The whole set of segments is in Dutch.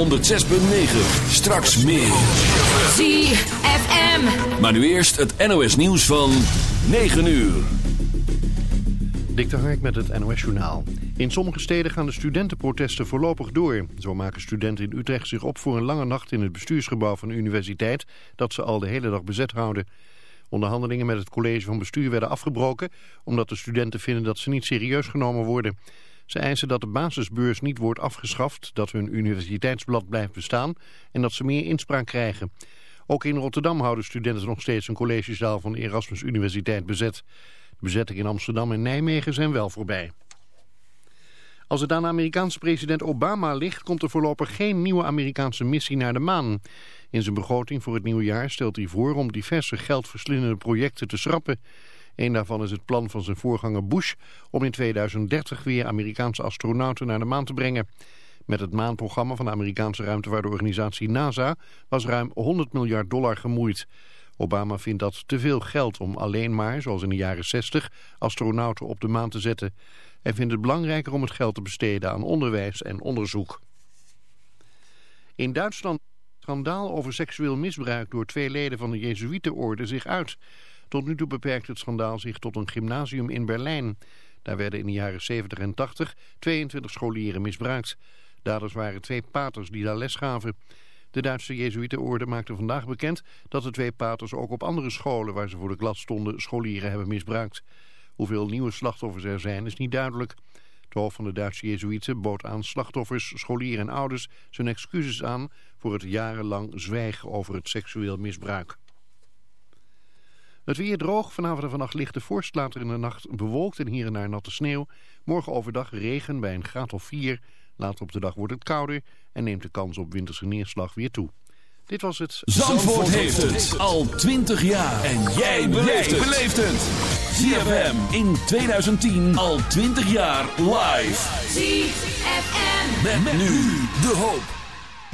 106.9. Straks meer. ZFM. Maar nu eerst het NOS nieuws van 9 uur. Dik de Hark met het NOS-journaal. In sommige steden gaan de studentenprotesten voorlopig door. Zo maken studenten in Utrecht zich op voor een lange nacht in het bestuursgebouw van de universiteit... dat ze al de hele dag bezet houden. Onderhandelingen met het college van bestuur werden afgebroken... omdat de studenten vinden dat ze niet serieus genomen worden. Ze eisen dat de basisbeurs niet wordt afgeschaft... dat hun universiteitsblad blijft bestaan... en dat ze meer inspraak krijgen. Ook in Rotterdam houden studenten nog steeds een collegezaal van de Erasmus Universiteit bezet... De bezettingen in Amsterdam en Nijmegen zijn wel voorbij. Als het aan Amerikaanse president Obama ligt, komt er voorlopig geen nieuwe Amerikaanse missie naar de maan. In zijn begroting voor het nieuwe jaar stelt hij voor om diverse geldverslindende projecten te schrappen. Een daarvan is het plan van zijn voorganger Bush om in 2030 weer Amerikaanse astronauten naar de maan te brengen. Met het maanprogramma van de Amerikaanse ruimtevaartorganisatie NASA was ruim 100 miljard dollar gemoeid. Obama vindt dat te veel geld om alleen maar, zoals in de jaren 60, astronauten op de maan te zetten. Hij vindt het belangrijker om het geld te besteden aan onderwijs en onderzoek. In Duitsland schandaal over seksueel misbruik door twee leden van de Jezuïetenorde zich uit. Tot nu toe beperkt het schandaal zich tot een gymnasium in Berlijn. Daar werden in de jaren 70 en 80 22 scholieren misbruikt. Daders waren twee paters die daar les gaven. De Duitse Jezuïetenorde maakte vandaag bekend dat de twee paters ook op andere scholen waar ze voor de klas stonden scholieren hebben misbruikt. Hoeveel nieuwe slachtoffers er zijn is niet duidelijk. Het hoofd van de Duitse Jezuïeten bood aan slachtoffers, scholieren en ouders zijn excuses aan voor het jarenlang zwijgen over het seksueel misbruik. Het weer droog, vanavond en vannacht lichte vorst, later in de nacht bewolkt en hier en daar natte sneeuw. Morgen overdag regen bij een graad of 4. Later op de dag wordt het kouder en neemt de kans op winterse neerslag weer toe. Dit was het... Zandvoort heeft het al 20 jaar. En jij beleeft het. ZFM in 2010 al 20 jaar live. ZFM. Met, nu de hoop.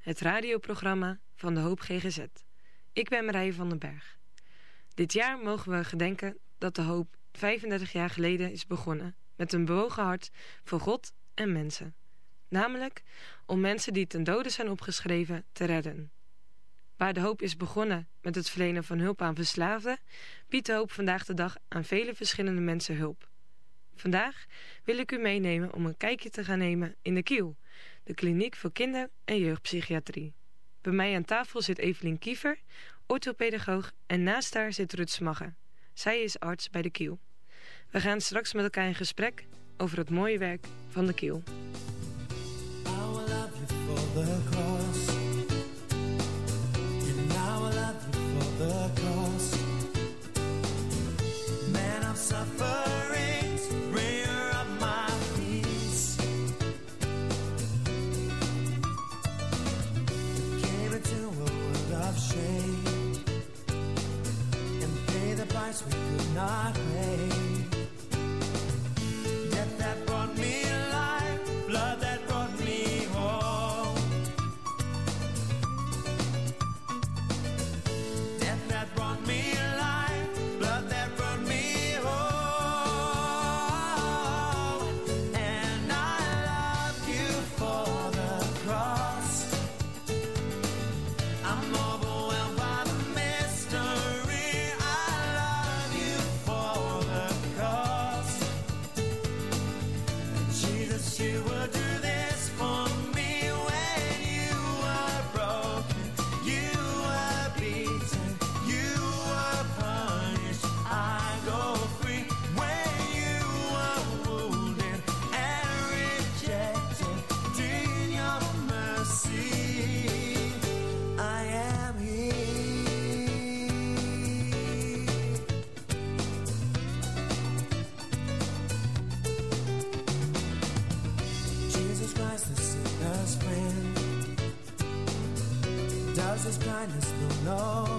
het radioprogramma van de Hoop GGZ. Ik ben Marije van den Berg. Dit jaar mogen we gedenken dat de Hoop 35 jaar geleden is begonnen met een bewogen hart voor God en mensen. Namelijk om mensen die ten dode zijn opgeschreven te redden. Waar de Hoop is begonnen met het verlenen van hulp aan verslaafden, biedt de Hoop vandaag de dag aan vele verschillende mensen hulp. Vandaag wil ik u meenemen om een kijkje te gaan nemen in de Kiel de kliniek voor kinder- en jeugdpsychiatrie. Bij mij aan tafel zit Evelien Kiefer, orthopedagoog en naast haar zit Rut Smagge. Zij is arts bij de Kiel. We gaan straks met elkaar in gesprek over het mooie werk van de Kiel. We could not is blindness, will know.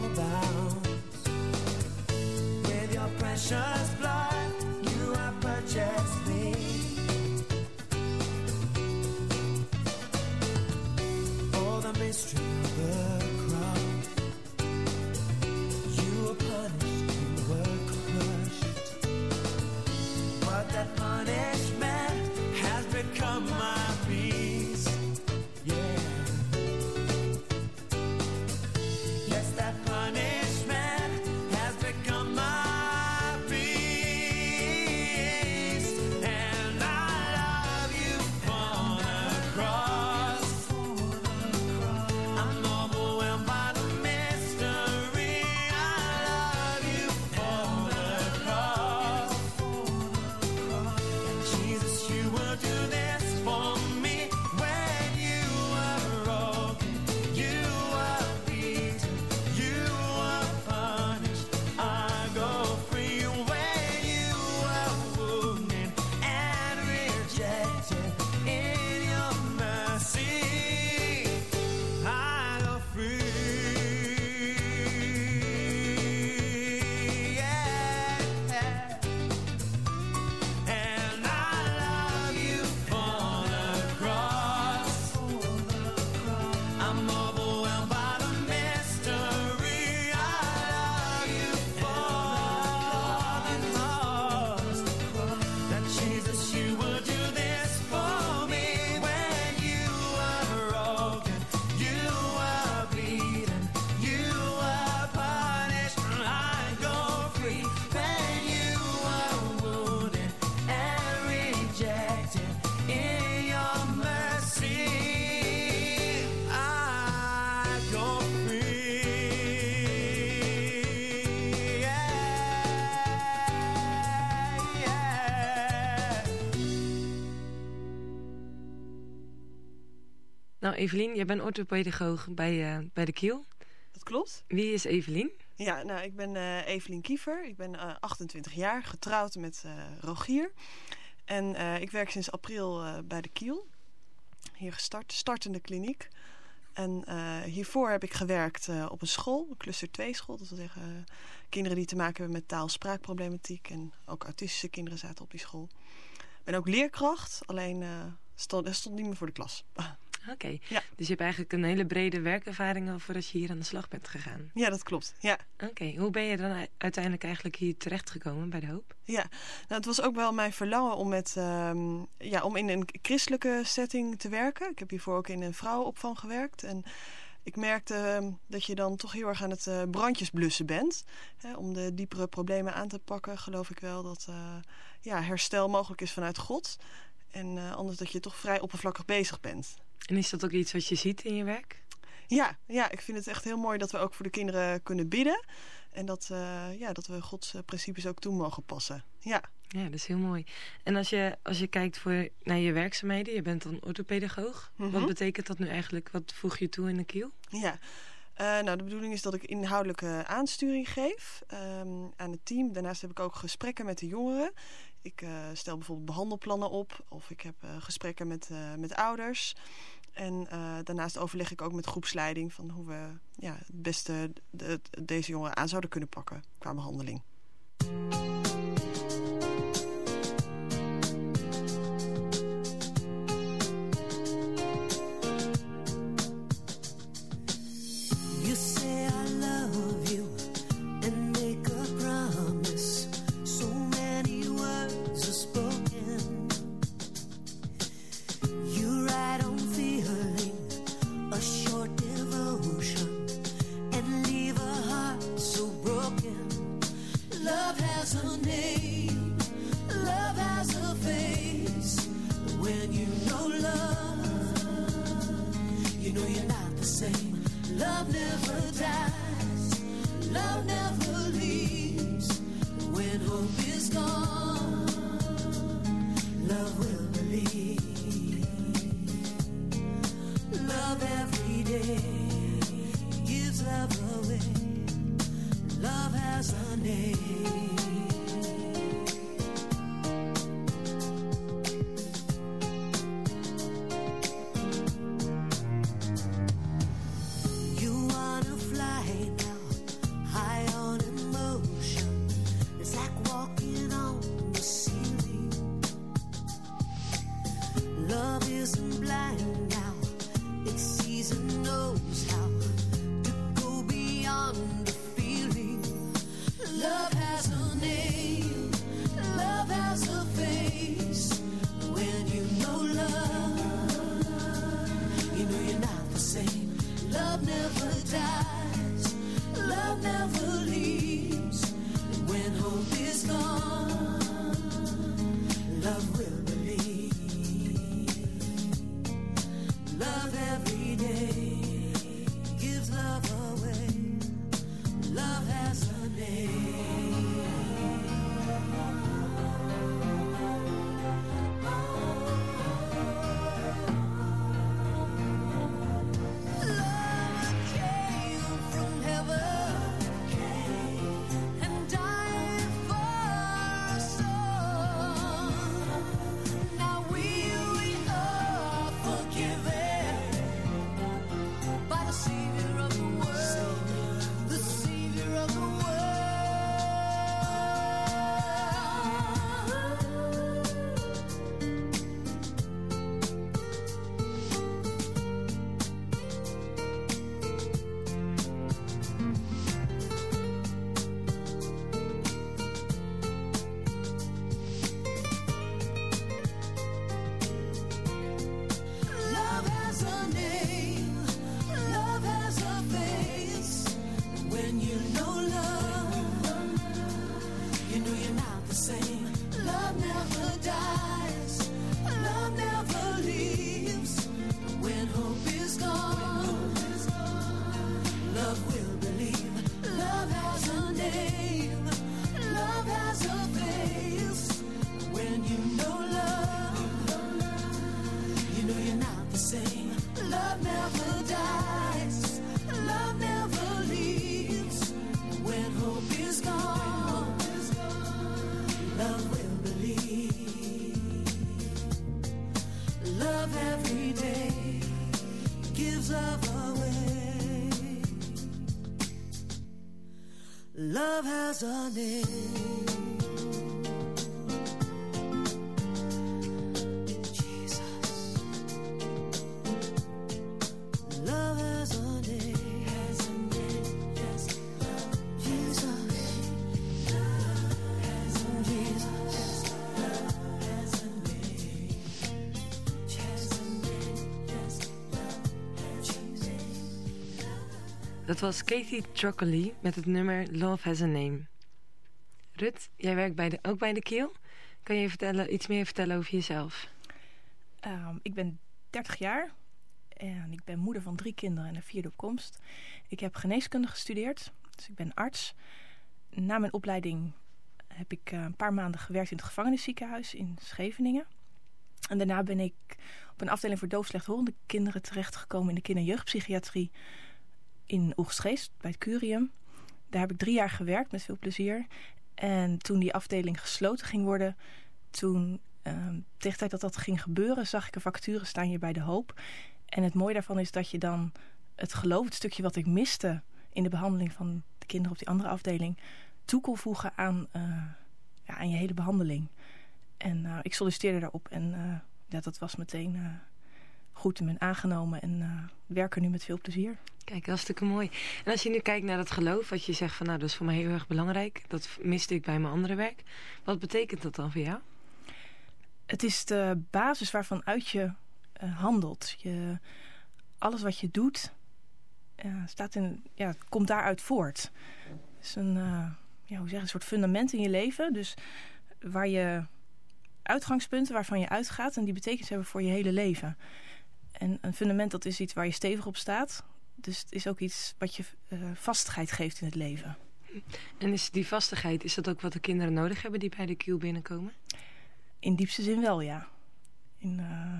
Evelien, jij bent orthopedagoog bij, eh, bij de Kiel. Dat klopt. Wie is Evelien? Ja, nou, ik ben eh, Evelien Kiefer. Ik ben eh, 28 jaar, getrouwd met eh, Rogier. En eh, ik werk sinds april eh, bij de Kiel. Hier gestart, startende kliniek. En eh, hiervoor heb ik gewerkt eh, op een school, een cluster 2 school. Dat wil zeggen eh, kinderen die te maken hebben met taal-spraakproblematiek. En ook autistische kinderen zaten op die school. Ik ben ook leerkracht, alleen eh stond, stond niet meer voor de klas. Oké, dus je hebt eigenlijk een hele brede werkervaring al voordat je hier aan de slag bent gegaan. Ja, dat klopt. Ja. Oké, hoe ben je dan uiteindelijk eigenlijk hier terechtgekomen bij de Hoop? Ja, nou, het was ook wel mijn verlangen om, met, ehm, ja, om in een christelijke setting te werken. Ik heb hiervoor ook in een vrouwenopvang gewerkt. En ik merkte ehm, dat je dan toch heel erg aan het eh, brandjes blussen bent. Hè, om de diepere problemen aan te pakken, geloof ik wel dat eh, ja, herstel mogelijk is vanuit God. En eh, anders dat je toch vrij oppervlakkig bezig bent. En is dat ook iets wat je ziet in je werk? Ja, ja, ik vind het echt heel mooi dat we ook voor de kinderen kunnen bidden. En dat, eh, ja, dat we Gods eh, principes ook toe mogen passen. Ja. Ja, dat is heel mooi. En als je, als je kijkt voor, naar je werkzaamheden, je bent dan orthopedagoog. Mhm. Wat betekent dat nu eigenlijk? Wat voeg je toe in de kiel? Ja, Eh, nou, de bedoeling is dat ik inhoudelijke aansturing geef ehm, aan het team. Daarnaast heb ik ook gesprekken met de jongeren. Ik stel bijvoorbeeld behandelplannen op of ik heb gesprekken met, met ouders. En eh, daarnaast overleg ik ook met groepsleiding van hoe we ja, het beste de- deze jongeren aan zouden kunnen pakken qua behandeling. my Sunday. Dat was Katie Trockley met het nummer Love Has a Name. Rut, jij werkt bij de, ook bij de Kiel. Kan je vertellen, iets meer vertellen over jezelf? Ehm, ik ben 30 jaar en ik ben moeder van drie kinderen en een vierde op komst. Ik heb geneeskunde gestudeerd, dus ik ben arts. Na mijn opleiding heb ik eh, een paar maanden gewerkt in het gevangenisziekenhuis in Scheveningen. En daarna ben ik op een afdeling voor doofslechthorende kinderen terechtgekomen in de kinder- en jeugdpsychiatrie in Oegstgeest bij het Curium. Daar heb ik drie jaar gewerkt met veel plezier. En toen die afdeling gesloten ging worden, toen Ehm, tegen de tijd dat dat ging gebeuren, zag ik een vacature staan hier bij De Hoop. En het mooie daarvan is dat je dan het geloof, het stukje wat ik miste in de behandeling van de kinderen op die andere afdeling, toe kon voegen aan, eh, ja, aan je hele behandeling. En uh, ik solliciteerde daarop en uh, ja, dat was meteen goed en ben aangenomen en werken nu met veel plezier. Kijk, hartstikke mooi. En als je nu kijkt naar dat geloof, wat je zegt van nou, dat is voor mij heel erg belangrijk. Dat miste ik bij mijn andere werk. Wat betekent dat dan voor jou? Het is de basis waarvan uit je uh, handelt. Je, alles wat je doet, uh, staat in, ja, komt daaruit voort. Het is een, uh, ja, hoe zeg, een soort fundament in je leven. Dus waar je uitgangspunten waarvan je uitgaat... en die betekenis hebben voor je hele leven. En een fundament, dat is iets waar je stevig op staat. Dus het is ook iets wat je vastigheid geeft in het leven. En is die vastigheid, is dat ook wat de kinderen nodig hebben die bij de kiel binnenkomen? In diepste zin wel, ja. In, uh,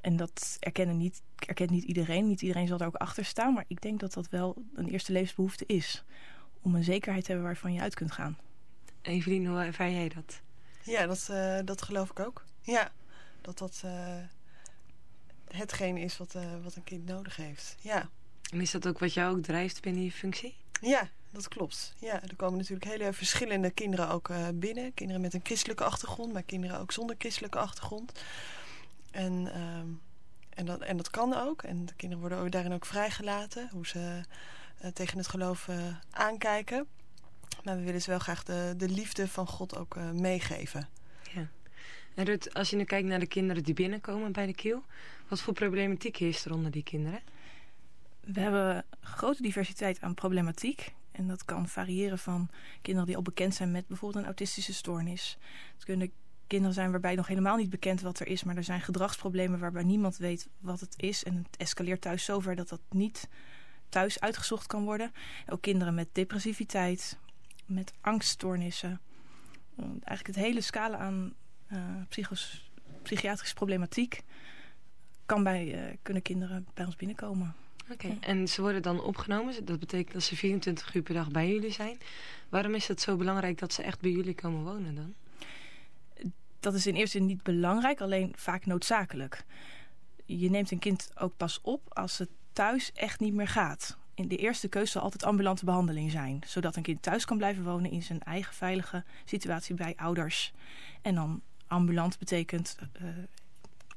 en dat erkennen niet, erkent niet iedereen. Niet iedereen zal daar ook achter staan. Maar ik denk dat dat wel een eerste levensbehoefte is. Om een zekerheid te hebben waarvan je uit kunt gaan. Evelien, hoe ervaar jij dat? Ja, dat, uh, dat geloof ik ook. Ja, dat dat uh, hetgeen is wat, wat een kind nodig heeft. Ja. En is dat ook wat jou ook drijft binnen je functie? Ja, dat klopt. Ja, er komen natuurlijk hele verschillende kinderen ook uh, binnen. Kinderen met een christelijke achtergrond, maar kinderen ook zonder christelijke achtergrond. En, uh, en, dat, en dat kan ook. En de kinderen worden ook daarin ook vrijgelaten, hoe ze uh, tegen het geloof uh, aankijken. Maar we willen ze wel graag de, de liefde van God ook meegeven. Ja. En Rut, als je nu kijkt naar de kinderen die binnenkomen bij de kiel, wat voor problematiek is er onder die kinderen? We hebben grote diversiteit aan problematiek. En dat kan variëren van kinderen die al bekend zijn met bijvoorbeeld een autistische stoornis. Het kunnen kinderen zijn waarbij nog helemaal niet bekend wat er is... maar er zijn gedragsproblemen waarbij niemand weet wat het is. En het escaleert thuis zover dat dat niet thuis uitgezocht kan worden. Ook kinderen met depressiviteit, met angststoornissen. Eigenlijk het hele scala aan uh, psychiatrische problematiek... Kan bij, uh, kunnen kinderen bij ons binnenkomen. Oké, okay. en ze worden dan opgenomen. Dat betekent dat ze 24 uur per dag bij jullie zijn. Waarom is het zo belangrijk dat ze echt bij jullie komen wonen dan? Dat is in eerste zin niet belangrijk, alleen vaak noodzakelijk. Je neemt een kind ook pas op als het thuis echt niet meer gaat. In de eerste keuze zal altijd ambulante behandeling zijn. Zodat een kind thuis kan blijven wonen in zijn eigen veilige situatie bij ouders. En dan ambulant betekent uh,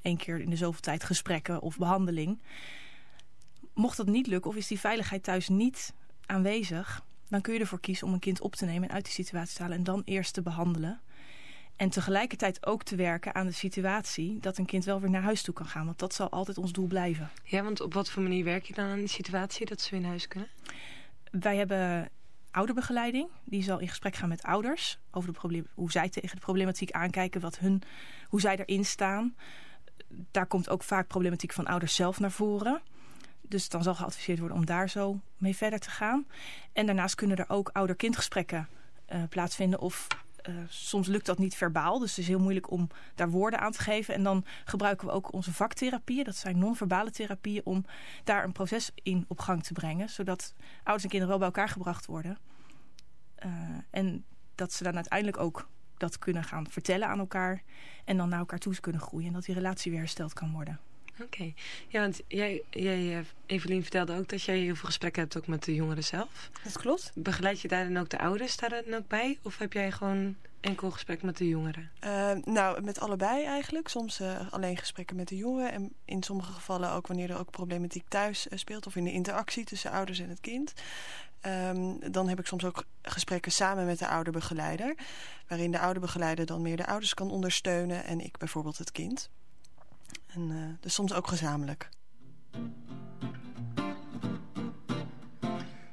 één keer in de zoveel tijd gesprekken of behandeling. Mocht dat niet lukken of is die veiligheid thuis niet aanwezig... dan kun je ervoor kiezen om een kind op te nemen en uit die situatie te halen... en dan eerst te behandelen. En tegelijkertijd ook te werken aan de situatie... dat een kind wel weer naar huis toe kan gaan. Want dat zal altijd ons doel blijven. Ja, want op wat voor manier werk je dan aan die situatie... dat ze weer naar huis kunnen? Wij hebben ouderbegeleiding. Die zal in gesprek gaan met ouders over de probleem, hoe zij tegen de problematiek aankijken, wat hun, hoe zij erin staan. Daar komt ook vaak problematiek van ouders zelf naar voren. Dus dan zal geadviseerd worden om daar zo mee verder te gaan. En daarnaast kunnen er ook ouder-kindgesprekken uh, plaatsvinden of uh, soms lukt dat niet verbaal, dus het is heel moeilijk om daar woorden aan te geven. En dan gebruiken we ook onze vaktherapieën, dat zijn non-verbale therapieën, om daar een proces in op gang te brengen. Zodat ouders en kinderen wel bij elkaar gebracht worden. Uh, en dat ze dan uiteindelijk ook dat kunnen gaan vertellen aan elkaar. En dan naar elkaar toe kunnen groeien. En dat die relatie weer hersteld kan worden. Oké. Okay. Ja, want jij, jij, eh, Evelien, vertelde ook dat jij heel veel gesprekken hebt ook met de jongeren zelf. Dat klopt. Begeleid je daar dan ook de ouders daar dan ook bij? Of heb jij gewoon enkel gesprek met de jongeren? Uh, nou, met allebei eigenlijk. Soms uh, alleen gesprekken met de jongeren. En in sommige gevallen ook wanneer er ook problematiek thuis uh, speelt. Of in de interactie tussen ouders en het kind. Um, dan heb ik soms ook gesprekken samen met de ouderbegeleider. Waarin de ouderbegeleider dan meer de ouders kan ondersteunen. En ik bijvoorbeeld het kind. En, uh, dus soms ook gezamenlijk.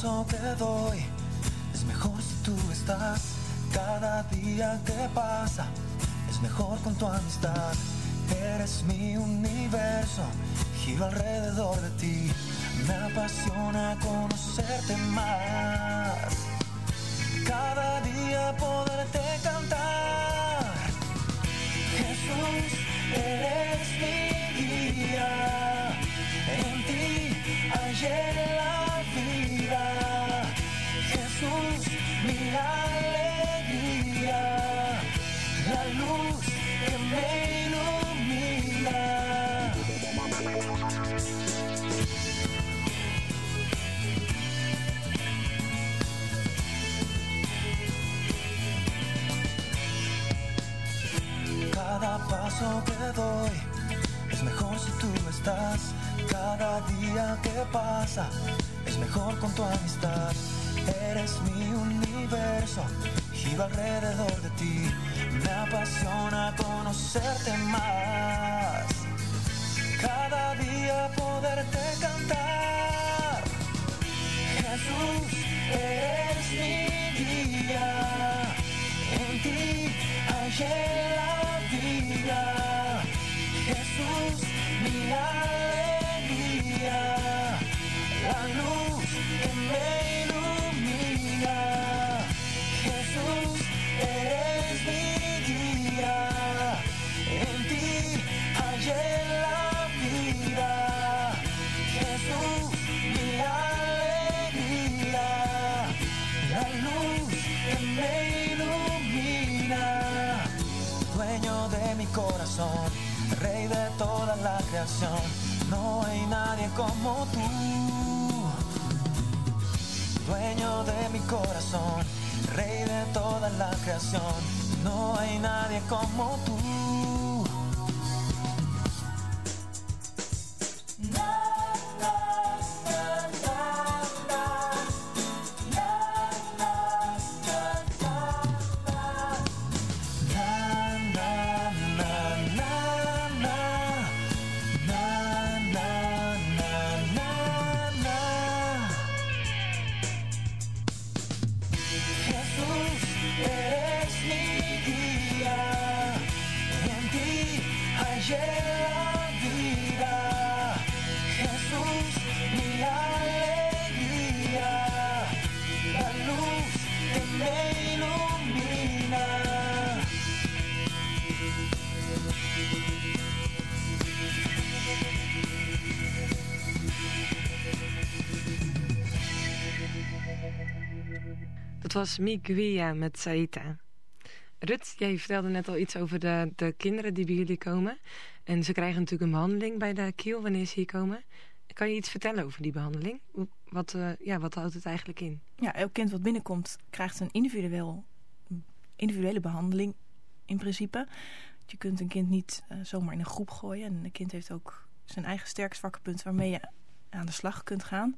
paso que doy es mejor si tú estás. Cada día que pasa es mejor con tu amistad. Eres mi universo, giro alrededor de ti. Me apasiona conocerte más. Cada día poderte cantar. Jesús, eres mi guía. En ti ayer la mi alegría, la luz que me ilumina. Cada paso que doy es mejor si tú estás. Cada día que pasa es mejor con tu amistad. Eres mi universo, giro alrededor de ti. Me apasiona conocerte más. Cada día poderte No hay nadie como tú dueño de mi corazón, rey de toda la creación. No hay nadie como tú. Dat was Miguia met Saita. Rut, jij vertelde net al iets over de, de kinderen die bij jullie komen. En ze krijgen natuurlijk een behandeling bij de kiel wanneer ze hier komen. Kan je iets vertellen over die behandeling? Wat, uh, ja, wat houdt het eigenlijk in? Ja, elk kind wat binnenkomt krijgt een individueel, individuele behandeling in principe. Je kunt een kind niet uh, zomaar in een groep gooien. En een kind heeft ook zijn eigen sterk zwakke punt waarmee je aan de slag kunt gaan.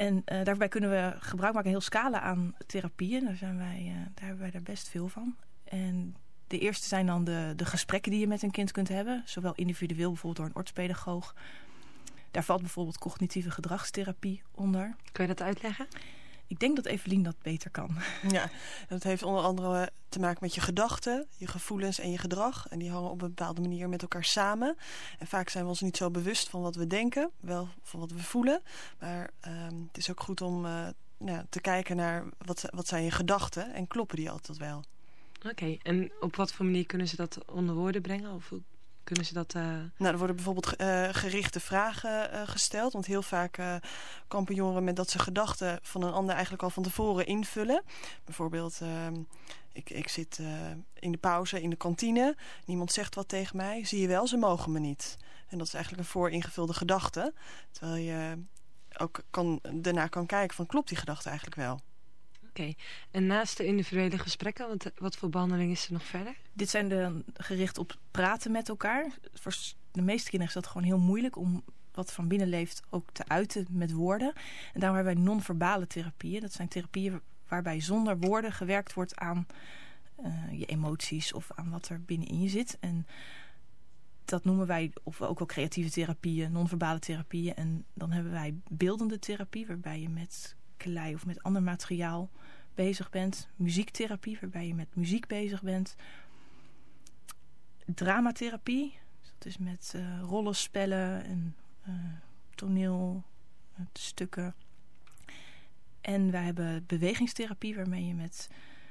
En uh, daarbij kunnen we gebruik maken een heel scala aan therapieën. Daar, zijn wij, uh, daar hebben wij er best veel van. En de eerste zijn dan de, de gesprekken die je met een kind kunt hebben. Zowel individueel, bijvoorbeeld door een orthopedagoog. Daar valt bijvoorbeeld cognitieve gedragstherapie onder. Kun je dat uitleggen? Ik denk dat Evelien dat beter kan. Ja, dat heeft onder andere te maken met je gedachten, je gevoelens en je gedrag. En die hangen op een bepaalde manier met elkaar samen. En vaak zijn we ons niet zo bewust van wat we denken, wel van wat we voelen. Maar um, het is ook goed om uh, ja, te kijken naar wat, wat zijn je gedachten en kloppen die altijd wel. Oké, okay. en op wat voor manier kunnen ze dat onder woorden brengen? Of kunnen ze dat... Uh... Nou, er worden bijvoorbeeld uh, gerichte vragen uh, gesteld. Want heel vaak kampen jongeren met dat ze gedachten van een ander eigenlijk al van tevoren invullen. Bijvoorbeeld, ehm, ik, ik zit in de pauze in de kantine. Niemand zegt wat tegen mij. Zie je wel, ze mogen me niet. En dat is eigenlijk een vooringevulde gedachte. Terwijl je ook kan, daarna kan kijken van klopt die gedachte eigenlijk wel. Oké, en naast de individuele gesprekken, wat, wat voor behandeling is er nog verder? Dit zijn de, gericht op praten met elkaar. Voor de meeste kinderen is dat gewoon heel moeilijk om wat van binnen leeft ook te uiten met woorden. En daarom hebben wij non-verbale therapieën. Dat zijn therapieën waarbij zonder woorden gewerkt wordt aan uh, je emoties of aan wat er binnenin je zit. En dat noemen wij of ook wel creatieve therapieën, non-verbale therapieën. En dan hebben wij beeldende therapie, waarbij je met klei of met ander materiaal bezig bent. Muziektherapie, waarbij je met muziek bezig bent. Dramatherapie, dat is met uh, rollenspellen en uh, toneelstukken. En wij hebben bewegingstherapie, waarmee je met,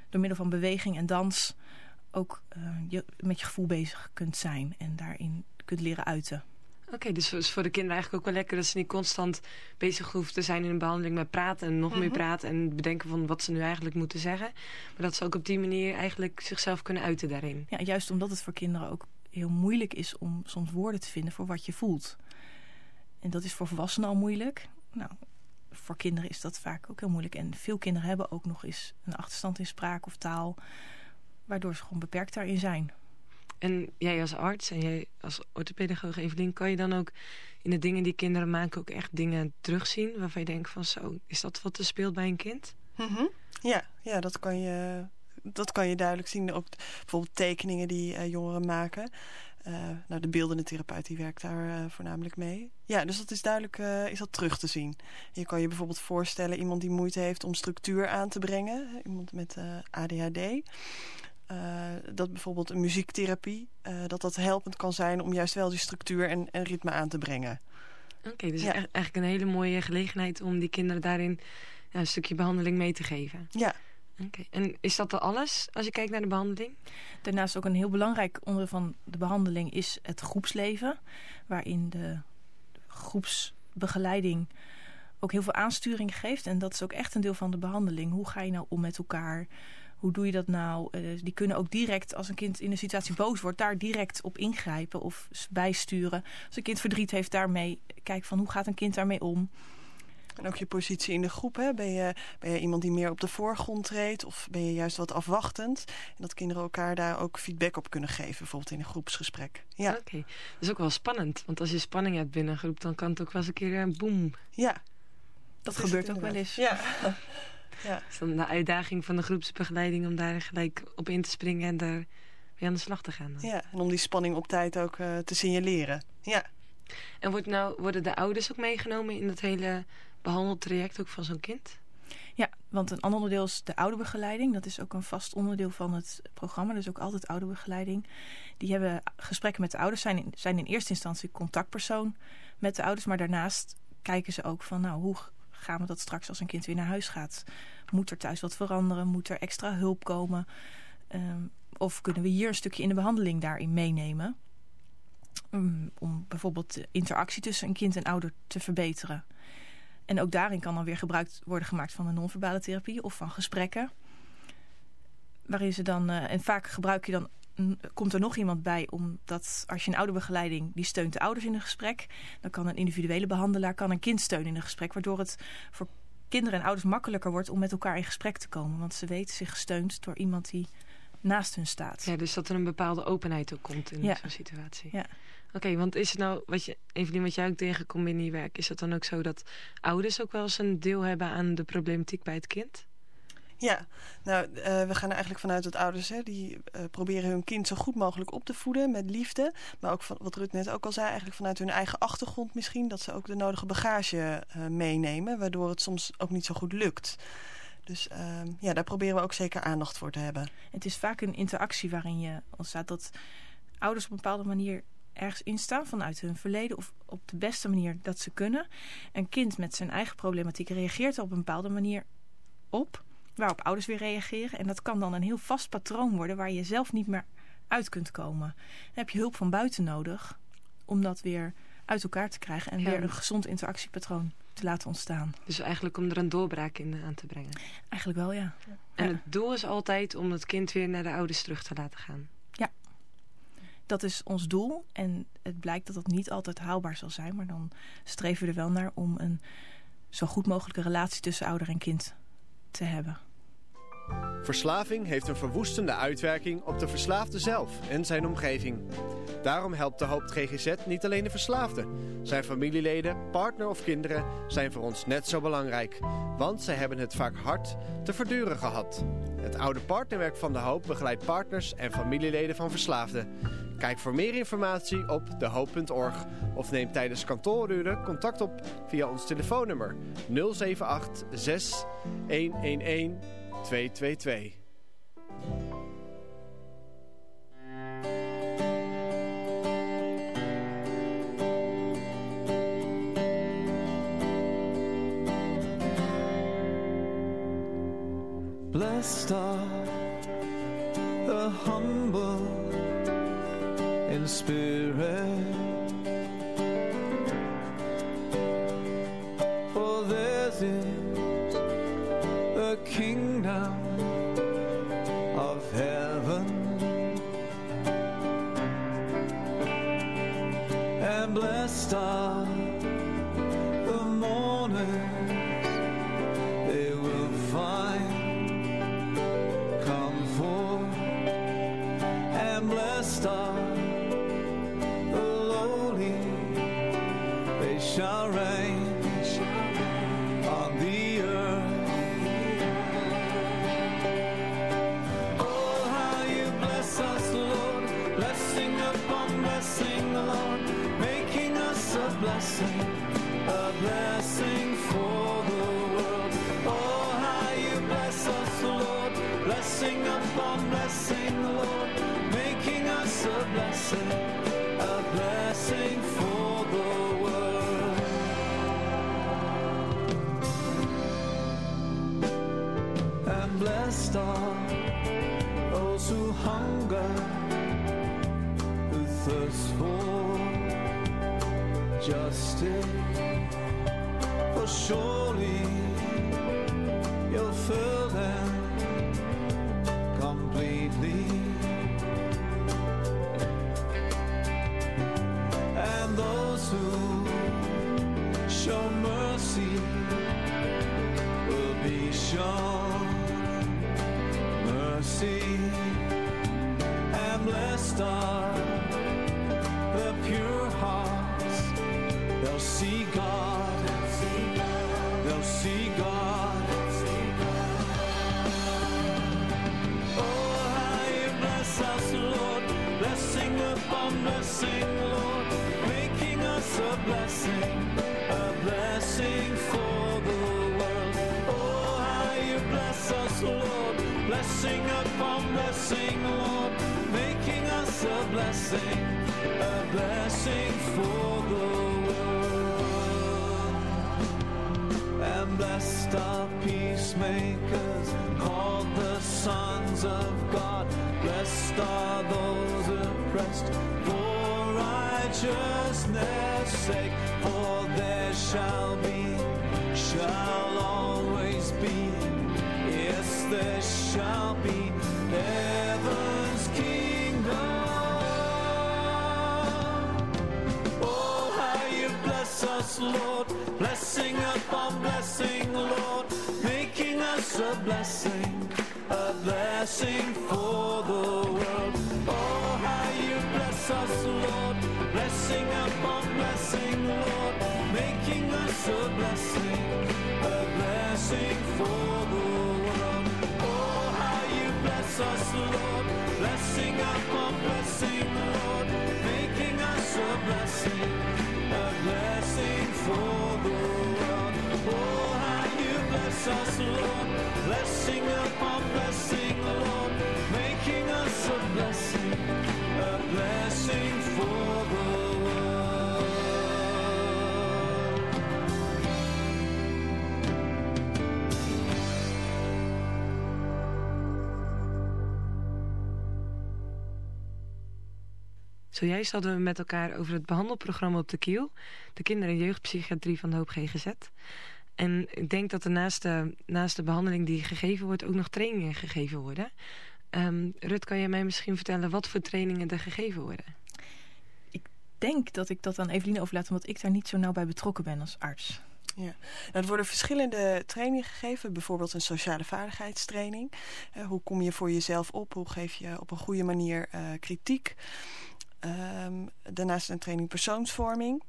door middel van beweging en dans ook je, met je gevoel bezig kunt zijn en daarin kunt leren uiten. Oké, okay, dus is voor de kinderen eigenlijk ook wel lekker dat ze niet constant bezig hoeven te zijn in een behandeling met praten en nog mm -hmm. meer praten en bedenken van wat ze nu eigenlijk moeten zeggen. Maar dat ze ook op die manier eigenlijk zichzelf kunnen uiten daarin. Ja, juist omdat het voor kinderen ook heel moeilijk is om soms woorden te vinden voor wat je voelt. En dat is voor volwassenen al moeilijk. Nou, voor kinderen is dat vaak ook heel moeilijk. En veel kinderen hebben ook nog eens een achterstand in spraak of taal, waardoor ze gewoon beperkt daarin zijn. En jij als arts en jij als orthopedagoog Evelien... kan je dan ook in de dingen die kinderen maken... ook echt dingen terugzien waarvan je denkt van zo... is dat wat er speelt bij een kind? Mm -hmm. Ja, ja dat, kan je, dat kan je duidelijk zien. Ook bijvoorbeeld tekeningen die uh, jongeren maken. Uh, nou, de beeldende therapeut die werkt daar uh, voornamelijk mee. Ja, dus dat is duidelijk is dat terug te zien. Je kan je bijvoorbeeld voorstellen... iemand die moeite heeft om structuur aan te brengen. Iemand met ADHD... Uh, dat bijvoorbeeld een muziektherapie, uh, dat dat helpend kan zijn om juist wel die structuur en, en ritme aan te brengen. Oké, okay, dus ja. eigenlijk een hele mooie gelegenheid om die kinderen daarin ja, een stukje behandeling mee te geven. Ja. Oké, okay. en is dat al alles als je kijkt naar de behandeling? Daarnaast ook een heel belangrijk onderdeel van de behandeling is het groepsleven. Waarin de groepsbegeleiding ook heel veel aansturing geeft. En dat is ook echt een deel van de behandeling. Hoe ga je nou om met elkaar? Hoe doe je dat nou? Uh, die kunnen ook direct, als een kind in een situatie boos wordt... daar direct op ingrijpen of bijsturen. Als een kind verdriet heeft, daarmee kijken van... hoe gaat een kind daarmee om? En ook je positie in de groep. Hè? Ben, je, ben je iemand die meer op de voorgrond treedt? Of ben je juist wat afwachtend? En dat kinderen elkaar daar ook feedback op kunnen geven. Bijvoorbeeld in een groepsgesprek. Ja. Oké, okay. dat is ook wel spannend. Want als je spanning hebt binnen een groep... dan kan het ook wel eens een keer een boem. Ja. Dat, dat gebeurt ook wel eens. Ja. Ja. is dan de uitdaging van de groepsbegeleiding om daar gelijk op in te springen en daar weer aan de slag te gaan. Dan. Ja, en om die spanning op tijd ook uh, te signaleren. Ja. En wordt nou, worden de ouders ook meegenomen in dat hele behandeltraject ook van zo'n kind? Ja, want een ander onderdeel is de ouderbegeleiding. Dat is ook een vast onderdeel van het programma. Dus ook altijd ouderbegeleiding. Die hebben gesprekken met de ouders. Zijn in, zijn in eerste instantie contactpersoon met de ouders. Maar daarnaast kijken ze ook van... nou, hoe gaan we dat straks als een kind weer naar huis gaat? Moet er thuis wat veranderen? Moet er extra hulp komen? Um, of kunnen we hier een stukje in de behandeling daarin meenemen? Um, om bijvoorbeeld de interactie tussen een kind en ouder te verbeteren. En ook daarin kan dan weer gebruik worden gemaakt van de non-verbale therapie of van gesprekken. Waarin ze dan, uh, en vaak gebruik je dan, komt er nog iemand bij, omdat als je een ouderbegeleiding, die steunt de ouders in een gesprek. Dan kan een individuele behandelaar kan een kind steunen in een gesprek, waardoor het voor kinderen en ouders makkelijker wordt om met elkaar in gesprek te komen. Want ze weten zich gesteund door iemand die naast hun staat. Ja, dus dat er een bepaalde openheid ook komt in ja. zo'n situatie. Ja. Oké, want is het nou, wat je, Evelien, wat jij ook tegenkomt in je werk, is het dan ook zo dat ouders ook wel eens een deel hebben aan de problematiek bij het kind? Ja, nou, uh, we gaan er eigenlijk vanuit dat ouders hè, die uh, proberen hun kind zo goed mogelijk op te voeden met liefde. Maar ook van, wat Rut net ook al zei, eigenlijk vanuit hun eigen achtergrond misschien. Dat ze ook de nodige bagage uh, meenemen, waardoor het soms ook niet zo goed lukt. Dus ja, daar proberen we ook zeker aandacht voor te hebben. Het is vaak een interactie waarin je ontstaat dat ouders op een bepaalde manier ergens instaan vanuit hun verleden of op de beste manier dat ze kunnen. Een kind met zijn eigen problematiek reageert er op een bepaalde manier op, waarop ouders weer reageren. En dat kan dan een heel vast patroon worden waar je zelf niet meer uit kunt komen. Dan heb je hulp van buiten nodig om dat weer uit elkaar te krijgen en ja. weer een gezond interactiepatroon te laten ontstaan. Dus eigenlijk om er een doorbraak in aan te brengen? Eigenlijk wel, ja. En het doel is altijd om het kind weer naar de ouders terug te laten gaan? Ja. Dat is ons doel en het blijkt dat dat niet altijd haalbaar zal zijn. Maar dan streven we er wel naar om een zo goed mogelijke relatie tussen ouder en kind te hebben. Verslaving heeft een verwoestende uitwerking op de verslaafde zelf en zijn omgeving. Daarom helpt de Hoop GGZ niet alleen de verslaafde. Zijn familieleden, partner of kinderen zijn voor ons net zo belangrijk. Want zij hebben het vaak hard te verduren gehad. Het oude partnerwerk van de Hoop begeleidt partners en familieleden van verslaafden. Kijk voor meer informatie op dehoop.org of neem tijdens kantooruren contact op via ons telefoonnummer 078 6 111 222. Blessed are peacemakers, called the sons of God. Blessed are those oppressed for righteousness' sake, for there shall be shall always be. Yes, there shall be heaven's kingdom. Oh, how you bless us, Lord. A blessing, a blessing for the world. Oh, how you bless us, Lord. Blessing upon blessing, Lord. Making us a blessing, a blessing for the world. Oh, how you bless us, Lord. Blessing upon blessing, Lord. Making us a blessing, a blessing for us, Lord. Blessing upon blessing, Lord. Making us a blessing, a blessing for the. Zojuist hadden we met elkaar over het behandelprogramma op de Kiel. De kinder- en jeugdpsychiatrie van de Hoop GGZ. En ik denk dat er naast de, naast de behandeling die gegeven wordt... ook nog trainingen gegeven worden. Ehm, Rut, kan jij mij misschien vertellen wat voor trainingen er gegeven worden? Ik denk dat ik dat aan Evelien overlaat... omdat ik daar niet zo nauw bij betrokken ben als arts. Ja. Nou, er worden verschillende trainingen gegeven. Bijvoorbeeld een sociale vaardigheidstraining. Eh, hoe kom je voor jezelf op? Hoe geef je op een goede manier eh, kritiek? Ehm, daarnaast een training persoonsvorming.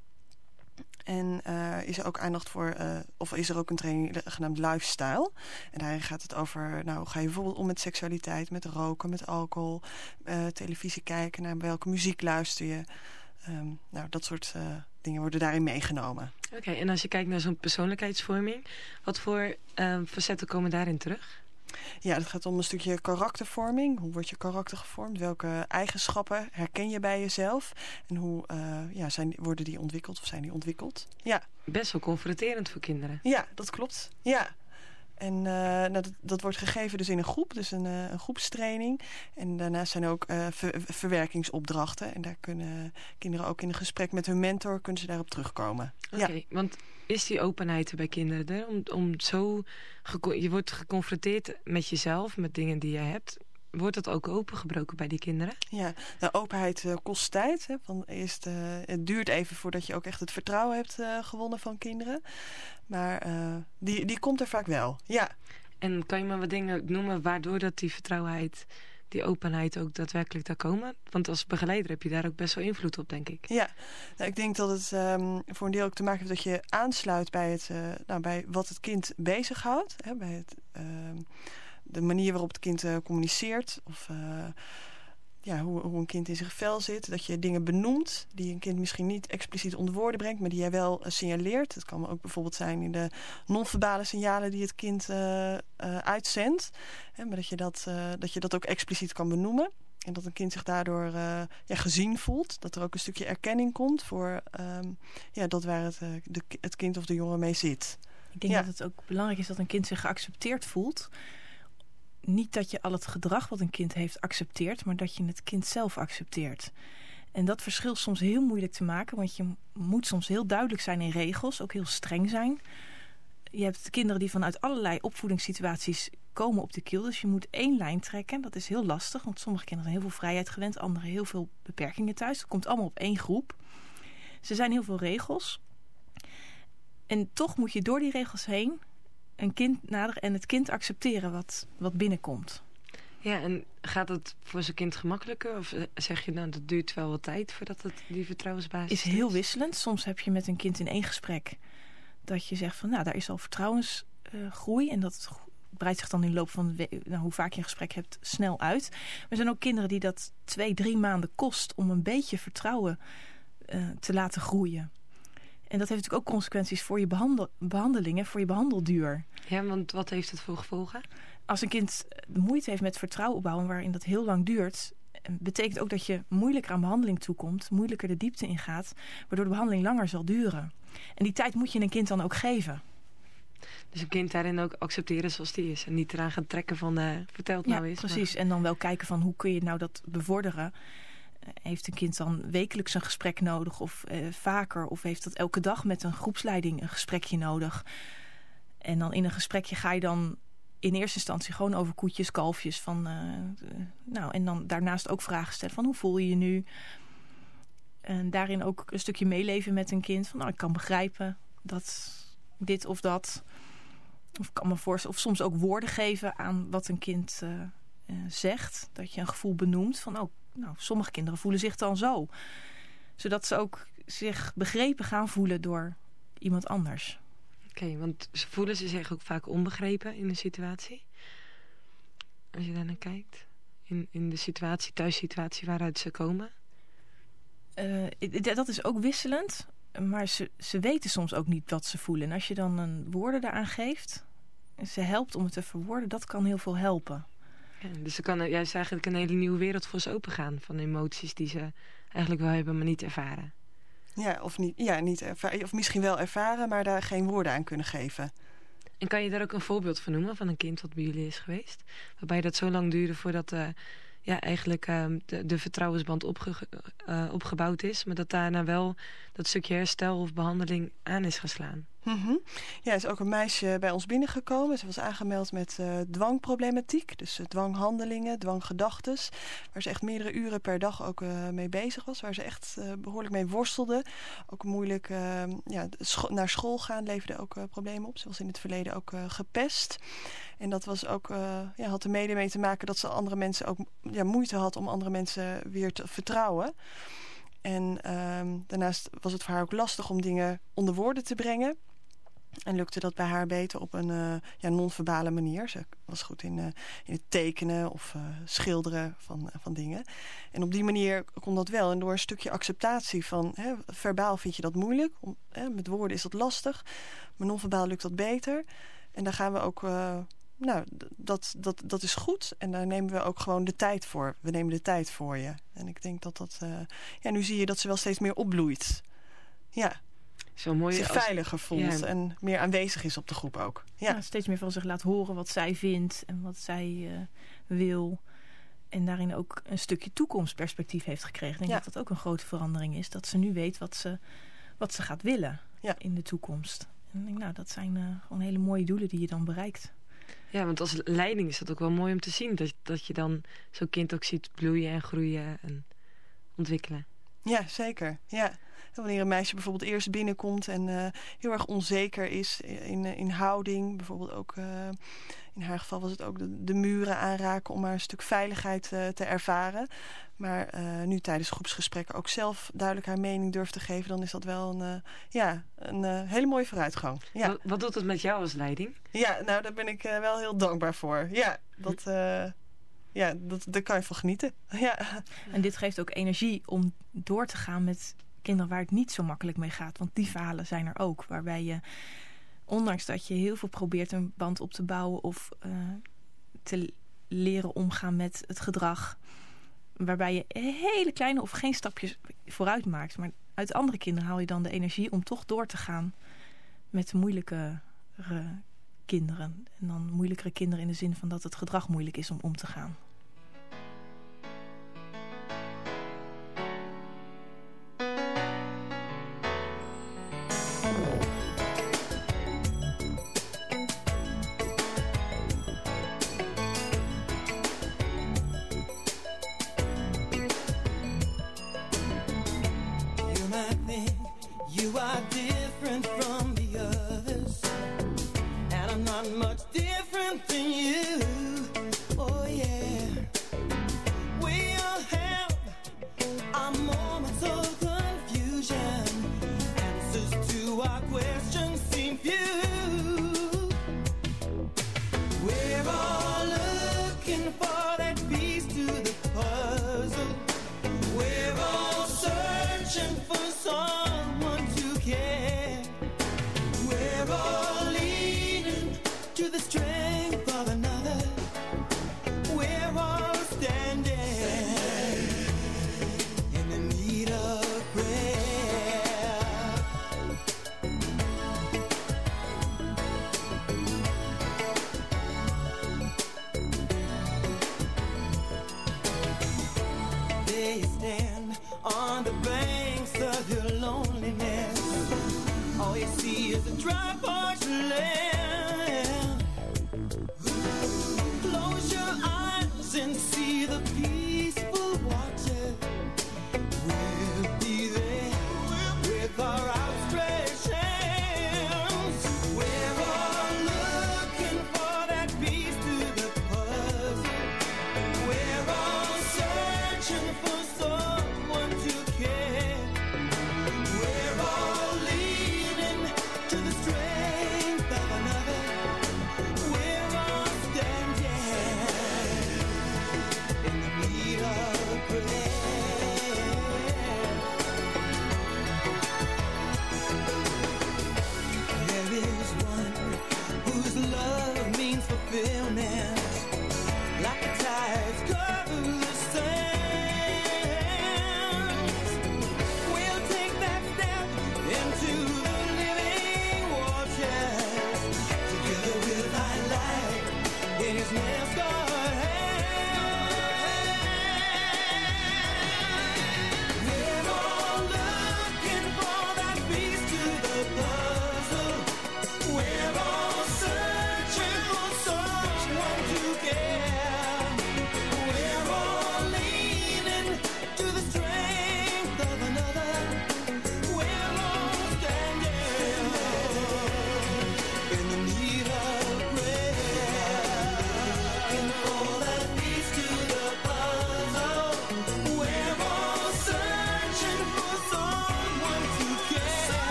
En eh, is er ook aandacht voor, eh, of is er ook een training genaamd lifestyle. En daarin gaat het over, nou, hoe ga je bijvoorbeeld om met seksualiteit, met roken, met alcohol, eh, televisie kijken, naar welke muziek luister je. Ehm, nou, dat soort dingen worden daarin meegenomen. Oké, en als je kijkt naar zo'n persoonlijkheidsvorming... wat voor facetten komen daarin terug? Ja, het gaat om een stukje karaktervorming. Hoe wordt je karakter gevormd? Welke eigenschappen herken je bij jezelf? En hoe eh, ja, zijn, worden die ontwikkeld of zijn die ontwikkeld? Ja. Best wel confronterend voor kinderen. Ja, dat klopt. Ja. En eh, nou, dat, dat wordt gegeven dus in een groep, dus een, eh, een groepstraining. En daarnaast zijn er ook ver- verwerkingsopdrachten. En daar kunnen kinderen ook in een gesprek met hun mentor kunnen ze daarop terugkomen. Oké, Ja. want is die openheid er bij kinderen er? Om, om zo je wordt geconfronteerd met jezelf, met dingen die je hebt. Wordt dat ook opengebroken bij die kinderen? Ja, nou, openheid eh, kost tijd. Hè, van eerst, eh, het duurt even voordat je ook echt het vertrouwen hebt eh, gewonnen van kinderen. Maar die, die komt er vaak wel, ja. En kan je me wat dingen noemen waardoor dat die vertrouwenheid, die openheid ook daadwerkelijk daar komen? Want als begeleider heb je daar ook best wel invloed op, denk ik. Ja, nou, ik denk dat het ehm, voor een deel ook te maken heeft dat je aansluit bij, het, eh, nou, bij wat het kind bezighoudt. Hè, bij het, ehm, de manier waarop het kind eh, communiceert. Of eh, ja, hoe, hoe een kind in zijn vel zit. Dat je dingen benoemt die een kind misschien niet expliciet onder woorden brengt. Maar die jij wel eh, signaleert. Het kan ook bijvoorbeeld zijn in de non-verbale signalen die het kind eh, uitzendt. Hè, maar dat je dat, dat je dat ook expliciet kan benoemen. En dat een kind zich daardoor ja, gezien voelt. Dat er ook een stukje erkenning komt voor ehm, ja, dat waar het, de, het kind of de jongen mee zit. Ik denk Ja. dat het ook belangrijk is dat een kind zich geaccepteerd voelt. Niet dat je al het gedrag wat een kind heeft accepteert, maar dat je het kind zelf accepteert. En dat verschil soms heel moeilijk te maken, want je moet soms heel duidelijk zijn in regels, ook heel streng zijn. Je hebt kinderen die vanuit allerlei opvoedingssituaties komen op de kiel, dus je moet één lijn trekken. Dat is heel lastig, want sommige kinderen zijn heel veel vrijheid gewend, anderen heel veel beperkingen thuis. Dat komt allemaal op één groep. Ze zijn heel veel regels. En toch moet je door die regels heen een kind naderen en het kind accepteren wat, wat binnenkomt. Ja, en gaat het voor zo'n kind gemakkelijker? Of eh, zeg je nou, dat duurt wel wat tijd voordat het die vertrouwensbasis Is heel wisselend. Soms heb je met een kind in één gesprek dat je zegt van nou, daar is al vertrouwensgroei. en dat breidt zich dan in de loop van nou, hoe vaak je een gesprek hebt snel uit. Maar er zijn ook kinderen die dat twee, drie maanden kost om een beetje vertrouwen eh, te laten groeien. En dat heeft natuurlijk ook consequenties voor je behandel behandelingen, voor je behandelduur. Ja, want wat heeft het voor gevolgen? Als een kind moeite heeft met vertrouwen opbouwen, waarin dat heel lang duurt, eh, betekent ook dat je moeilijker aan behandeling toekomt, moeilijker de diepte ingaat, waardoor de behandeling langer zal duren. En die tijd moet je een kind dan ook geven. Dus een kind daarin ook accepteren zoals die is. En niet eraan gaan trekken van, eh vertel het nou ja, eens. precies. En dan wel kijken van hoe kun je nou dat bevorderen. Eh, Heeft een kind dan wekelijks een gesprek nodig of eh, vaker? Of heeft dat elke dag met een groepsleiding een gesprekje nodig? En dan in een gesprekje ga je dan in eerste instantie gewoon over koetjes, kalfjes. Van, uh, nou, en dan daarnaast ook vragen stellen van hoe voel je je nu? En daarin ook een stukje meeleven met een kind. Van nou, ik kan begrijpen dat dit of dat. Of, kan me voorstellen, of soms ook woorden geven aan wat een kind zegt. Dat je een gevoel benoemt van, oh, nou, sommige kinderen voelen zich dan zo. Zodat ze ook zich begrepen gaan voelen door iemand anders. Oké, okay, want ze voelen ze zich ook vaak onbegrepen in een situatie? Als je daar naar kijkt. In, in de situatie, thuissituatie waaruit ze komen? Uh, dat is ook wisselend. Maar ze, ze weten soms ook niet wat ze voelen. En als je dan een woorden daaraan geeft... ze helpt om het te verwoorden, dat kan heel veel helpen. Ja, dus er kan juist eigenlijk een hele nieuwe wereld voor ze opengaan... van emoties die ze eigenlijk wel hebben, maar niet ervaren. Ja, of, niet, ja, niet ervaren, of misschien wel ervaren, maar daar geen woorden aan kunnen geven. En kan je daar ook een voorbeeld van noemen van een kind wat bij jullie is geweest? Waarbij dat zo lang duurde voordat uh, ja, eigenlijk uh, de, de, vertrouwensband opge, uh, opgebouwd is. Maar dat daarna wel dat stukje herstel of behandeling aan is geslaan. -hmm. Ja, er is ook een meisje bij ons binnengekomen. Ze was aangemeld met uh, dwangproblematiek. Dus uh, dwanghandelingen, dwanggedachtes. Waar ze echt meerdere uren per dag ook uh, mee bezig was. Waar ze echt behoorlijk mee worstelde. Ook moeilijk ja, scho naar school gaan leverde ook problemen op. Ze was in het verleden ook gepest. En dat was ook, ja, had er mede mee te maken dat ze andere mensen ook ja, moeite had om andere mensen weer te vertrouwen. En um, daarnaast was het voor haar ook lastig om dingen onder woorden te brengen. En lukte dat bij haar beter op een uh, ja, non-verbale manier. Ze was goed in, uh, in het tekenen of uh, schilderen van, van dingen. En op die manier kon dat wel. En door een stukje acceptatie van... Hè, verbaal vind je dat moeilijk. Om, hè, met woorden is dat lastig. Maar non-verbaal lukt dat beter. En daar gaan we ook... nou, dat, dat, dat is goed. En daar nemen we ook gewoon de tijd voor. We nemen de tijd voor je. En ik denk dat dat... ja, nu zie je dat ze wel steeds meer opbloeit. Ja, mooi zich als... veiliger voelt ja. en meer aanwezig is op de groep ook. Ja. ja. steeds meer van zich laat horen wat zij vindt en wat zij uh, wil. En daarin ook een stukje toekomstperspectief heeft gekregen. Ik denk ja. dat dat ook een grote verandering is. Dat ze nu weet wat ze, wat ze gaat willen in de toekomst. En ik denk, nou, dat zijn uh, gewoon hele mooie doelen die je dan bereikt. Ja, want als leiding is dat ook wel mooi om te zien. Dat, dat je dan zo'n kind ook ziet bloeien en groeien en ontwikkelen. Ja, zeker. Ja. Wanneer een meisje bijvoorbeeld eerst binnenkomt en uh, heel erg onzeker is in, in houding. Bijvoorbeeld ook, uh, in haar geval was het ook de, de, muren aanraken om maar een stuk veiligheid uh, te ervaren. Maar nu tijdens groepsgesprekken ook zelf duidelijk haar mening durft te geven. Dan is dat wel een, ja, een hele mooie vooruitgang. Ja. Wat, wat, doet het met jou als leiding? Ja, nou daar ben ik wel heel dankbaar voor. Ja, dat ja, dat, daar kan je van genieten. Ja. En dit geeft ook energie om door te gaan met kinderen waar het niet zo makkelijk mee gaat. Want die verhalen zijn er ook. Waarbij je, ondanks dat je heel veel probeert een band op te bouwen... of uh, te leren omgaan met het gedrag... waarbij je hele kleine of geen stapjes vooruit maakt. Maar uit andere kinderen haal je dan de energie om toch door te gaan... met moeilijke kinderen. En dan moeilijkere kinderen in de zin van dat het gedrag moeilijk is om om te gaan.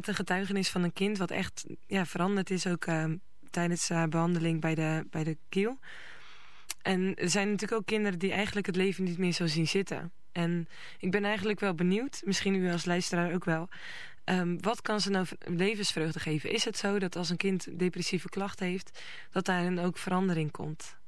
Net een getuigenis van een kind wat echt ja, veranderd is ook eh, tijdens haar behandeling bij de, bij de kiel. En er zijn natuurlijk ook kinderen die eigenlijk het leven niet meer zo zien zitten. En ik ben eigenlijk wel benieuwd, misschien u als luisteraar ook wel... ehm, wat kan ze nou levensvreugde geven? Is het zo dat als een kind depressieve klachten heeft... dat daarin ook verandering komt?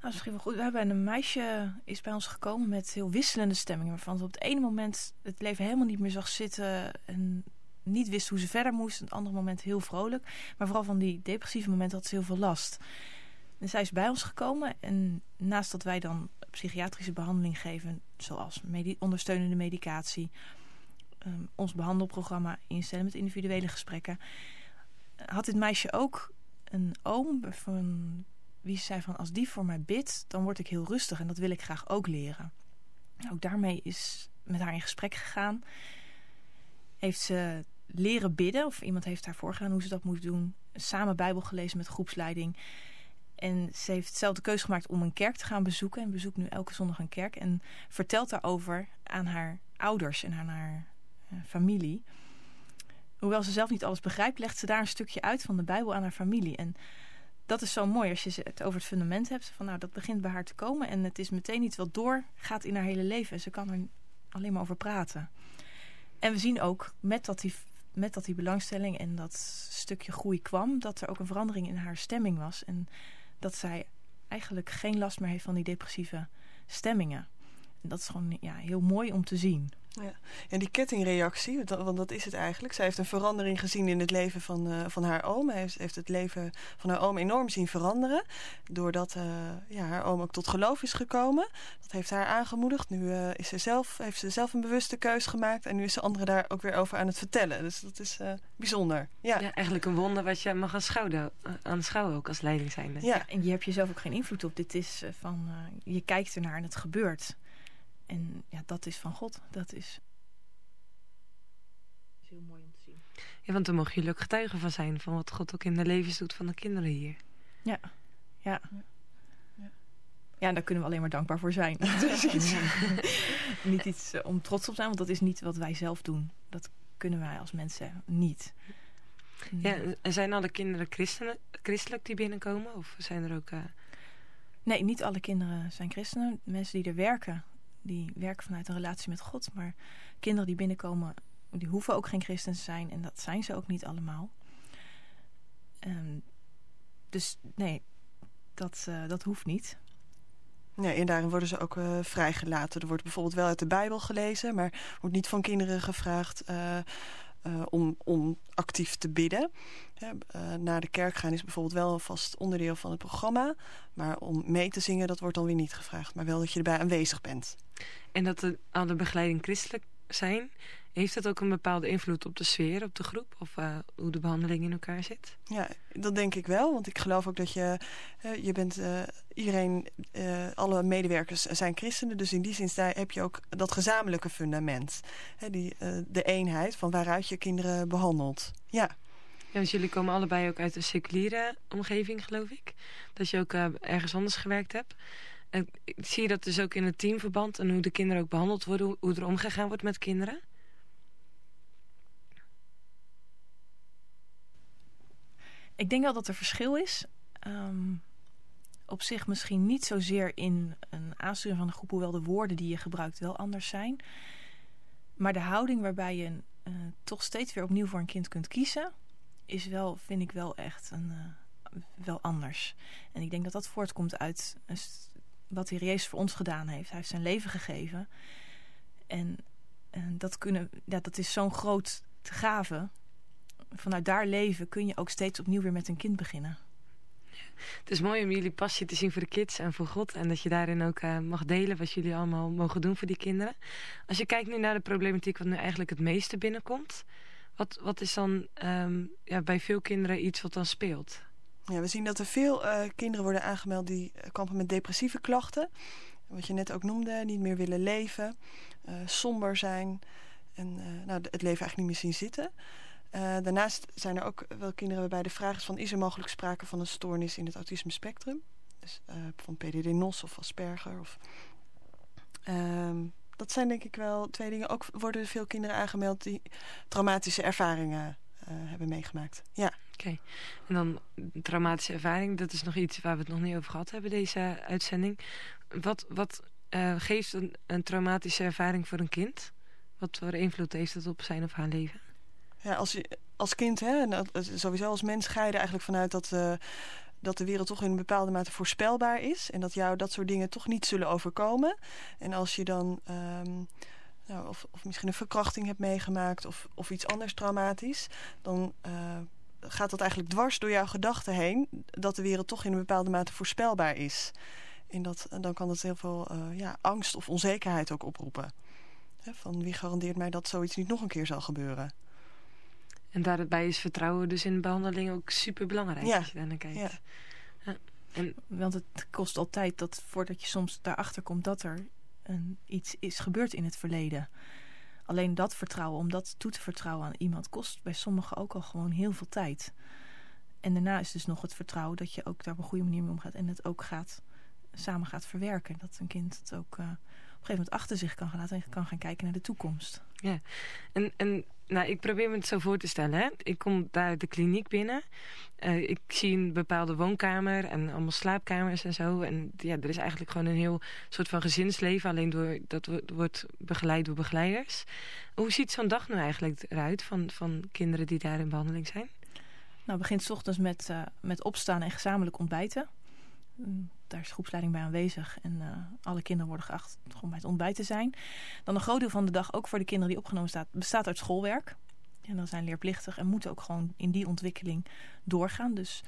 Nou, misschien wel goed. We hebben een meisje is bij ons gekomen met heel wisselende stemmingen. Waarvan ze op het ene moment het leven helemaal niet meer zag zitten. En niet wist hoe ze verder moest. Op het andere moment heel vrolijk. Maar vooral van die depressieve momenten had ze heel veel last. En zij is bij ons gekomen. En naast dat wij dan psychiatrische behandeling geven. Zoals ondersteunende medicatie. ehm, ons behandelprogramma instellen met individuele gesprekken. Had dit meisje ook een oom van wie ze zei van als die voor mij bidt, dan word ik heel rustig en dat wil ik graag ook leren. Ook daarmee is met haar in gesprek gegaan. Heeft ze leren bidden, of iemand heeft haar voorgedaan hoe ze dat moest doen. Samen Bijbel gelezen met groepsleiding. En ze heeft zelf de keuze gemaakt om een kerk te gaan bezoeken. En bezoekt nu elke zondag een kerk. En vertelt daarover aan haar ouders en aan haar eh, familie. hoewel ze zelf niet alles begrijpt, legt ze daar een stukje uit van de Bijbel aan haar familie. En dat is zo mooi als je het over het fundament hebt. Van nou, dat begint bij haar te komen. En het is meteen iets wat doorgaat in haar hele leven. En ze kan er alleen maar over praten. En we zien ook, met dat die, met dat die belangstelling en dat stukje groei kwam... dat er ook een verandering in haar stemming was. En dat zij eigenlijk geen last meer heeft van die depressieve stemmingen. En dat is gewoon ja, heel mooi om te zien. Ja. En die kettingreactie, want dat is het eigenlijk. Zij heeft een verandering gezien in het leven van, uh, van haar oom. Hij heeft, heeft, het leven van haar oom enorm zien veranderen. Doordat uh, ja, haar oom ook tot geloof is gekomen. Dat heeft haar aangemoedigd. Nu uh, is ze zelf, heeft ze zelf een bewuste keus gemaakt. En nu is ze anderen daar ook weer over aan het vertellen. Dus dat is bijzonder. Ja. ja. eigenlijk een wonder wat je mag aanschouwen, aanschouwen ook als leiding zijnde. Ja. ja, en je hebt jezelf ook geen invloed op. Dit is van, je kijkt ernaar en het gebeurt. En ja, dat is van God. Dat is, is heel mooi om te zien. Ja, want dan mogen jullie ook getuigen van zijn. Van wat God ook in de levens doet van de kinderen hier. Ja, ja. Ja, ja daar kunnen we alleen maar dankbaar voor zijn. dus iets, niet iets uh, om trots op te zijn, want dat is niet wat wij zelf doen. Dat kunnen wij als mensen niet. Ja, en zijn alle kinderen christenen, christelijk die binnenkomen? Of zijn er ook... Uh... Nee, niet alle kinderen zijn christenen. Mensen die er werken, die werken vanuit een relatie met God. Maar kinderen die binnenkomen, die hoeven ook geen christen te zijn. En dat zijn ze ook niet allemaal. Um, dus nee, dat, uh, dat hoeft niet. Nee, en daarin worden ze ook uh, vrijgelaten. Er wordt bijvoorbeeld wel uit de Bijbel gelezen... maar wordt niet van kinderen gevraagd... Uh, uh, om, om actief te bidden. Uh, naar de kerk gaan is bijvoorbeeld wel vast onderdeel van het programma. Maar om mee te zingen, dat wordt dan weer niet gevraagd. Maar wel dat je erbij aanwezig bent. En dat de, alle begeleiding christelijk zijn... heeft dat ook een bepaalde invloed op de sfeer, op de groep? Of uh, hoe de behandeling in elkaar zit? Ja, dat denk ik wel. Want ik geloof ook dat je... Uh, je bent... Uh, iedereen... alle medewerkers zijn christenen. Dus in die zin heb je ook dat gezamenlijke fundament. Hè, die, de eenheid van waaruit je kinderen behandelt. Ja. Ja, want jullie komen allebei ook uit een seculiere omgeving, geloof ik. Dat je ook ergens anders gewerkt hebt. En zie je dat dus ook in het teamverband en hoe de kinderen ook behandeld worden, hoe er omgegaan wordt met kinderen? Ik denk wel dat er verschil is. Um, op zich misschien niet zozeer in een aansturing van een groep, hoewel de woorden die je gebruikt wel anders zijn. Maar de houding waarbij je uh, toch steeds weer opnieuw voor een kind kunt kiezen, is wel, vind ik wel echt een, uh, wel anders. En ik denk dat dat voortkomt uit wat de Heer Jezus voor ons gedaan heeft. Hij heeft zijn leven gegeven. En, en dat, kunnen, ja, dat is zo'n groot gave. Vanuit daar leven kun je ook steeds opnieuw weer met een kind beginnen. Het is mooi om jullie passie te zien voor de kids en voor God. En dat je daarin ook uh, mag delen wat jullie allemaal mogen doen voor die kinderen. Als je kijkt nu naar de problematiek wat nu eigenlijk het meeste binnenkomt. Wat, wat is dan um, ja, bij veel kinderen iets wat dan speelt? Ja, we zien dat er veel uh, kinderen worden aangemeld die kampen met depressieve klachten. Wat je net ook noemde, niet meer willen leven, uh, somber zijn en nou, het leven eigenlijk niet meer zien zitten. daarnaast zijn er ook wel kinderen waarbij de vraag is van... is er mogelijk sprake van een stoornis in het autisme spectrum? Dus van PDD-NOS of Asperger. Of, ehm, dat zijn denk ik wel twee dingen. Ook worden veel kinderen aangemeld die traumatische ervaringen hebben meegemaakt. Ja. Oké, okay. en dan traumatische ervaring, dat is nog iets waar we het nog niet over gehad hebben, deze uitzending. Wat, wat uh, geeft een, een, traumatische ervaring voor een kind? Wat voor invloed heeft dat op zijn of haar leven? Ja, als, je, als kind, hè, en sowieso als mens ga je er eigenlijk vanuit dat, uh, dat de wereld toch in een bepaalde mate voorspelbaar is. En dat jou dat soort dingen toch niet zullen overkomen. En als je dan... Um, nou, of, of misschien een verkrachting hebt meegemaakt of, of iets anders traumatisch... dan... Uh, gaat dat eigenlijk dwars door jouw gedachten heen... dat de wereld toch in een bepaalde mate voorspelbaar is. En dat, dan kan dat heel veel uh, ja, angst of onzekerheid ook oproepen. He, van wie garandeert mij dat zoiets niet nog een keer zal gebeuren? En daarbij is vertrouwen dus in de behandeling ook super belangrijk ja. als je daar naar kijkt. Ja. Ja. En, Want het kost altijd dat voordat je soms daarachter komt dat er iets is gebeurd in het verleden alleen dat vertrouwen, om dat toe te vertrouwen aan iemand, kost bij sommigen ook al gewoon heel veel tijd. En daarna is dus nog het vertrouwen dat je ook daar op een goede manier mee omgaat en het ook gaat, samen gaat verwerken. Dat een kind het ook uh, op een gegeven moment achter zich kan gaan laten en kan gaan kijken naar de toekomst. Ja, en, en Nou, ik probeer me het zo voor te stellen. Hè. Ik kom daar de kliniek binnen. Uh, ik zie een bepaalde woonkamer en allemaal slaapkamers en zo. En ja, er is eigenlijk gewoon een heel soort van gezinsleven. Alleen door, dat wordt begeleid door begeleiders. Hoe ziet zo'n dag nou eigenlijk eruit van, van kinderen die daar in behandeling zijn? Nou, begint s ochtends met, uh, met opstaan en gezamenlijk ontbijten. Daar is groepsleiding bij aanwezig. En uh, alle kinderen worden geacht om bij het ontbijt te zijn. Dan een groot deel van de dag, ook voor de kinderen die opgenomen staat, bestaat uit schoolwerk. En dan zijn leerplichtig en moeten ook gewoon in die ontwikkeling doorgaan. Dus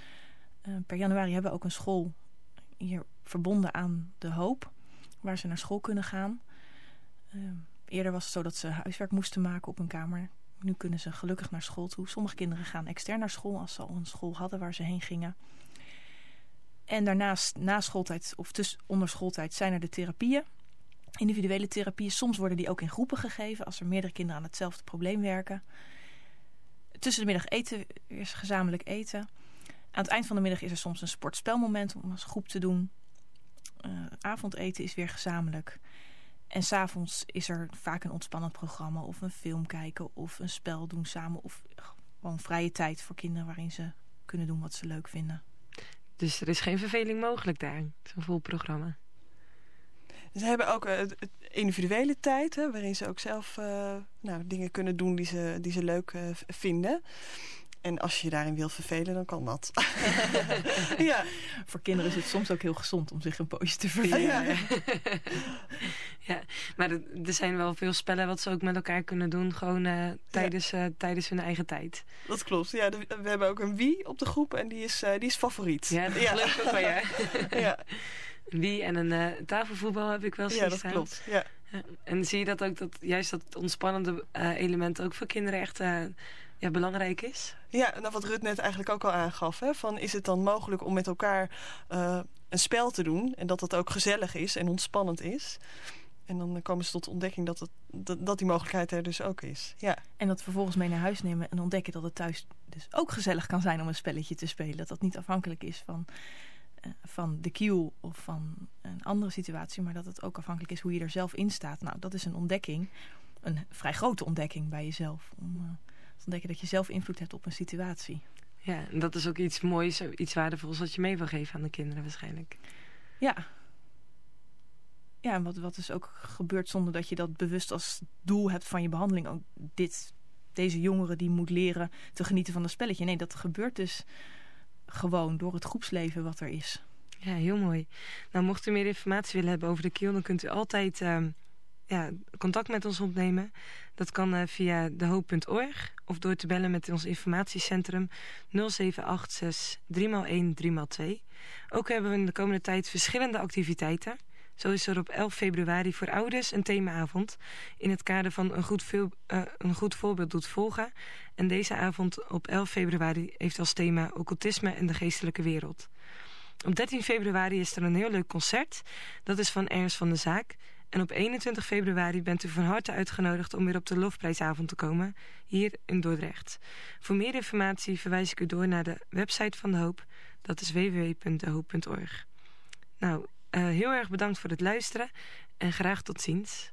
uh, per januari hebben we ook een school hier verbonden aan de hoop. Waar ze naar school kunnen gaan. Uh, eerder was het zo dat ze huiswerk moesten maken op hun kamer. Nu kunnen ze gelukkig naar school toe. Sommige kinderen gaan extern naar school als ze al een school hadden waar ze heen gingen. En daarnaast, na schooltijd of tussen, onder schooltijd, zijn er de therapieën. Individuele therapieën. Soms worden die ook in groepen gegeven als er meerdere kinderen aan hetzelfde probleem werken. Tussen de middag eten is gezamenlijk eten. Aan het eind van de middag is er soms een sportspelmoment om als groep te doen. Uh, avondeten is weer gezamenlijk. En s'avonds is er vaak een ontspannend programma of een film kijken of een spel doen samen. Of gewoon vrije tijd voor kinderen waarin ze kunnen doen wat ze leuk vinden. Dus er is geen verveling mogelijk daar, zo'n vol programma. Ze hebben ook uh, individuele tijd, hè, waarin ze ook zelf uh, nou, dingen kunnen doen die ze, die ze leuk uh, vinden. En als je je daarin wil vervelen, dan kan dat. ja. Voor kinderen is het soms ook heel gezond om zich een poosje te vervelen. Ja, ja. ja. maar er, zijn wel veel spellen wat ze ook met elkaar kunnen doen. Gewoon uh, tijdens, ja. uh, tijdens hun eigen tijd. Dat klopt. Ja, we hebben ook een Wii op de groep en die is, uh, die is favoriet. Ja, dat ja. ook van jij. ja. Wii en een tafelvoetbal heb ik wel zien Ja, dat staan. klopt. Ja. En zie je dat ook, dat juist dat ontspannende element ook voor kinderen echt ja, belangrijk is? Ja, nou wat Rut net eigenlijk ook al aangaf. Hè, van is het dan mogelijk om met elkaar uh, een spel te doen... en dat dat ook gezellig is en ontspannend is... En dan komen ze tot de ontdekking dat, het, dat, dat die mogelijkheid er dus ook is. Ja. En dat vervolgens mee naar huis nemen en ontdekken dat het thuis dus ook gezellig kan zijn om een spelletje te spelen. Dat dat niet afhankelijk is van, uh, van de cue of van een andere situatie, maar dat het ook afhankelijk is hoe je er zelf in staat. Nou, dat is een ontdekking, een vrij grote ontdekking bij jezelf. Om, uh, ontdekken dat je zelf invloed hebt op een situatie. Ja, en dat is ook iets moois, iets waardevols wat je mee wil geven aan de kinderen waarschijnlijk. Ja. Ja, en wat, wat is ook gebeurt zonder dat je dat bewust als doel hebt van je behandeling. Ook dit, deze jongere die moet leren te genieten van een spelletje. Nee, dat gebeurt dus gewoon door het groepsleven wat er is. Ja, heel mooi. Nou, mocht u meer informatie willen hebben over de kiel, dan kunt u altijd... Uh, contact met ons opnemen. Dat kan uh, via dehoop.org of door te bellen met ons informatiecentrum 0786 3x1 3x2. Ook hebben we in de komende tijd verschillende activiteiten. Zo is er op 11 februari voor ouders een themaavond in het kader van een goed, veel, uh, een goed voorbeeld doet volgen. En deze avond op 11 februari heeft als thema occultisme en de geestelijke wereld. Op 13 februari is er een heel leuk concert. Dat is van Ernst van de Zaak. En op 21 februari bent u van harte uitgenodigd om weer op de Lofprijsavond te komen, hier in Dordrecht. Voor meer informatie verwijs ik u door naar de website van De Hoop, dat is www.dehoop.org. Nou, uh, heel erg bedankt voor het luisteren en graag tot ziens.